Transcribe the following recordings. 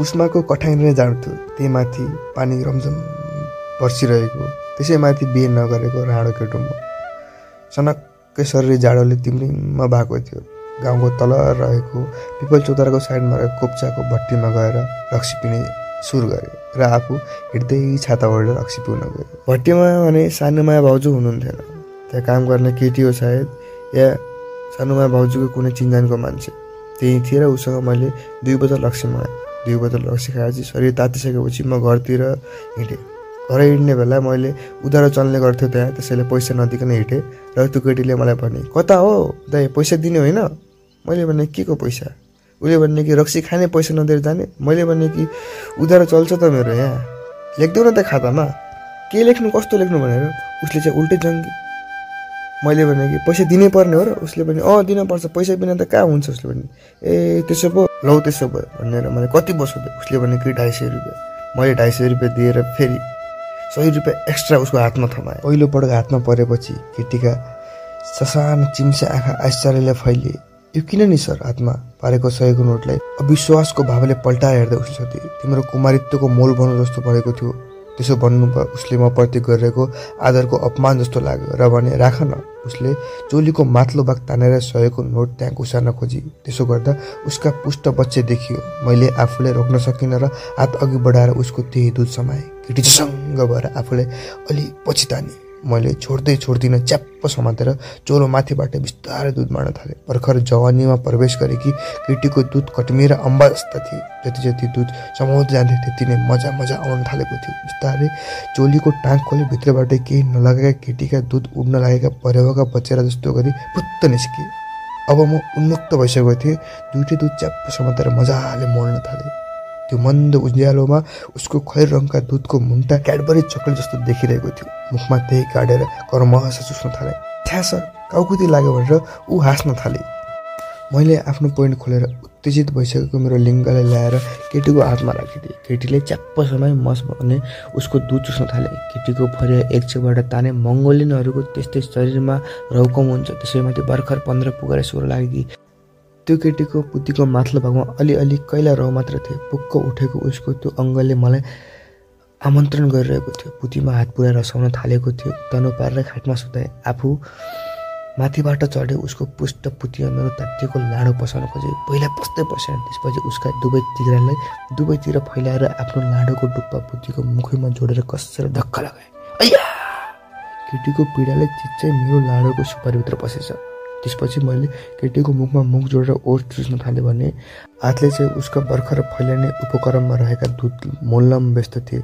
पुष्माको कठाइने जान्थ्यो। त्यही माथि पानी रमझम पर्सिरहेको त्यसैमाथि बिहे नगरेको राडो केटो म सनक्कै शरीर जाडोले तिम्रिममा भएको थियो। गाउँको तल रहेको पिपल चौताराको साइडमा रहेको कोप्चाको भट्टीमा गएर रक्सी पिने सुरु गरेँ र आफू हिँड्दै छाता ओढेर रक्सी पिउन गयो। भट्टीमा भने सानुमाया भाउजू हुनुहुन्थेन। त्यहाँ काम गर्ने केटी हो सायद या सानुमाया भाउजूको कुनै चिन्जानको मान्छे। त्यही थिएँ र उसँग मैले दुई बोतल रक्सी मगाएँ। दुई बोतल रक्सी खाएपछि शरीर तातिसकेपछि म घरतिर हिँडेँ। घर हिँड्ने बेला मैले उधारो चल्ने गर्थ्यो त्यहाँ त्यसैले पैसा नदिकन हिँडेँ र त्यो केटीले मलाई भने कता हो? दाइ पैसा दिने होइन? मैले भने के को पैसा? उसले भन्ने कि रक्सी खाने पैसा नदिएर जाने। मैले भने कि उधारो चल्छ त मेरो यहाँ। लेख्देऊ न त खातामा। के लेख्नु कस्तो लेख्नु भनेर उसले चाहिँ उल्टै जङ्गी। मैले भने कि पैसा दिनै पर्ने हो र? उसले भने अँ दिनुपर्छ। पैसा बिना त कहाँ हुन्छ? उसले भने ए त्यसो पो लौ त्यसो भयो भनेर मैले कति वर्ष दिएँ उसले भने कि ढाई सय रुपियाँ। मैले ढाई सय रुपियाँ दिएर फेरि सय रुपियाँ एक्स्ट्रा उसको हातमा थमाएँ। पहिलोपटक हातमा परेपछि केटीका ससानो चिम्से आँखा आश्चर्यले फैलिए। यो किन नि सर हातमा पारेको सयको नोटलाई? अविश्वासको भावले पल्टाएर हेर्दै उसले सोधे तिम्रो कुमारित्वको मोल भन्नु जस्तो परेको थियो। त्यसो भन्नु उसले म प्रति गरेको आदरको अपमान जस्तो लाग्यो। र भने राख न। उसले चोलीको माथिल्लो भाग तानेर सयको नोट त्यहाँ घुसार्न खोजी। त्यसो गर्दा उसका पुष्ट बच्चे देखियो। मैले आफूले रोक्न सकिनँ र हात अघि बढाएर उसको त्यही दुध समाएँ। केटी भएर आफूले अलि पछि ताने। मैले छोड्दै छोड्दिनँ च्याप्प समातेर चोलो माथिबाट बिस्तारै दुध मार्न थालेँ। भर्खर जवानीमा प्रवेश गरेकी केटीको दुध कटमिएर अम्बा जस्ता थिए। जति जति दुध समाउँदै जान्थे त्यति नै मजा मजा आउन थालेको थियो। बिस्तारै चोलीको टाँग खोली भित्रबाट केही नलगेका केटीका दुध उड्न लागेका परेवाका बचेर जस्तो गरी पुत्त निस्किए। अब म उन्मुक्त भइसकेको थिएँ। दुइटै दुध च्याप्प समातेर मजाले मोल्न थालेँ। त्यो मन्द उज्यालोमा उसको खैर रङका दुधको मुन्टा क्याडबरी चक्लेट जस्तो देखिरहेको थियो। मुखमा त्यही काटेर करमहस चुस्न थाले। ठ्यास काउकुती लाग्यो भनेर ऊ हाँस्न थाले। मैले आफ्नो पोइन्ट खोलेर उत्तेजित भइसकेको मेरो लिङ्गलाई ल्याएर केटीको हातमा राखिदिएँ। केटीले च्याप्प समय मस भने उसको दुध चुस्न थाले। केटीको फरिया एक छेउबाट ताने मङ्गोलियनहरूको त्यस्तै शरीरमा रौकम हुन्छ त्यसैमाथि भर्खर पन्ध्र पुगेर स्वर लागि त्यो केटीको पुतीको माथिल्लो भागमा अलिअलि कैला रौ मात्र थिए। पुक्क उठेको उसको त्यो अङ्गले मलाई आमन्त्रण गरिरहेको थियो। पुतीमा हात पुऱ्याएर रसाउन थालेको थियो। तनो पारेर खाटमा सुताए। आफू माथिबाट चढे उसको पुष्ट पुतीमा मेरो तातिएको लाडो पसाउन खोजे। पहिला पस्दै पसेन त्यसपछि उसका दुवै तिग्रालाई दुवैतिर फैलाएर आफ्नो लाडोको डुप्पा पुतीको मुखैमा जोडेर कसेर धक्का लगाए। अया केटीको पीडाले चिच्चै मेरो लाडोको सुपारीभित्र पसेछ। त्यसपछि मैले केटीको मुखमा मुख जोडेर ओठ चुस्न थालेँ भने हातले चाहिँ उसका भर्खर फैलाउने उपक्रममा रहेका दुध मोल्लम व्यस्त थिए।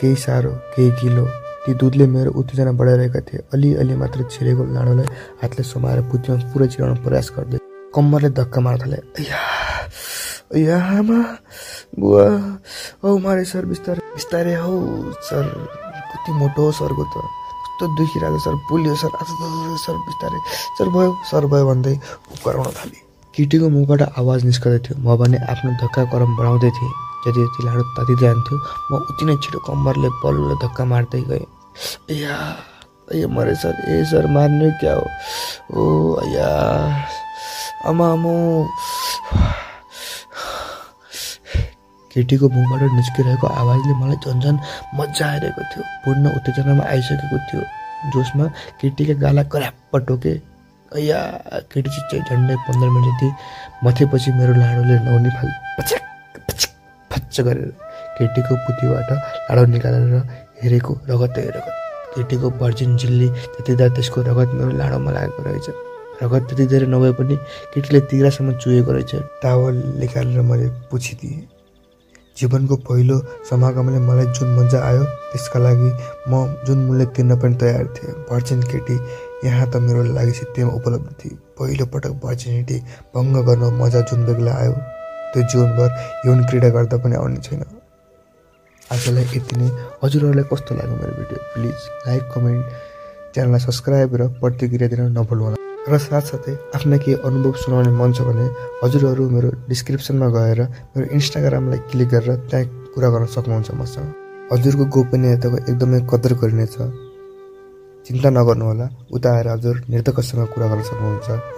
केही साह्रो केही गिलो ती दुधले मेरो उत्तेजना बढाइरहेका थिए। अलिअलि मात्र छिरेको लाडोलाई हातले समाएर पुतीमा पुरै चिराउन प्रयास गर्दै कम्मरले धक्का मार्न थाले। अया आमा बुवा हौ मारे सर बिस्तारै बिस्तारै हौ सर कति मोटो हो सरको त। कस्तो दुखिरहेको सर। पुल्यो सर। आज सर बिस्तारै। सर भयो सर भयो भन्दै कराउन थालेँ। केटीको मुखबाट आवाज निस्कँदै थियो। म भने आफ्नो धक्का करम बढाउँदै थिएँ। जति जति लाडो ताति जान्थ्यो म उति नै छिटो कम्मरले बल्ल धक्का मार्दै गएँ। अया अया मरे सर। ए सर मार्ने क्या हो? ओ अया आमा। केटीको मुखबाट निस्किरहेको आवाजले मलाई झन्झन मजा आइरहेको थियो। पूर्ण उत्तेजनामा आइसकेको थियो। जोसमा केटीका गाला कराप्प टोके अया केटी चिच्चै झन्डै पन्ध्र मिनट जति मथेपछि मेरो लाडोले नौनी फाल पछ्याक पछ्याक फच्च गरेर केटीको पुतीबाट लाडो निकालेर हेरेको रगतै रगत केटीको भर्जिन झिल्ली त्यति त्यसको रगत मेरो लाडोमा लागेको रहेछ। रगत त्यति धेरै नभए पनि केटीले तिग्रासम्म चुहेको रहेछ। टावल निकालेर मैले पुछिदिएँ। जीवनको पहिलो समागमले मलाई जुन मजा आयो त्यसका लागि म जुन मूल्य तिर्न पनि तयार थिएँ। भर्जिन केटी यहाँ त मेरो लागि सित्तैमा उपलब्ध थिए। पहिलोपटक भर्जिनिटी भङ्ग गर्न मजा जुन बेग्ला आयो त्यो जीवनभर यौन क्रीडा गर्दा पनि आउने छैन। आजलाई यति नै। हजुरहरूलाई कस्तो लाग्यो मेरो भिडियो? प्लिज लाइक कमेन्ट च्यानललाई सब्सक्राइब र प्रतिक्रिया दिन नभुल्नु र साथसाथै आफ्ना केही अनुभव सुनाउने मन छ भने हजुरहरू मेरो डिस्क्रिप्सनमा गएर मेरो इन्स्टाग्रामलाई क्लिक गरेर त्यहाँ कुरा गर्न सक्नुहुन्छ मसँग। हजुरको गोपनीयताको एकदमै कदर गरिनेछ। चिन्ता नगर्नुहोला उता आएर हजुर निर्धकसँग कुरा गर्न सक्नुहुन्छ।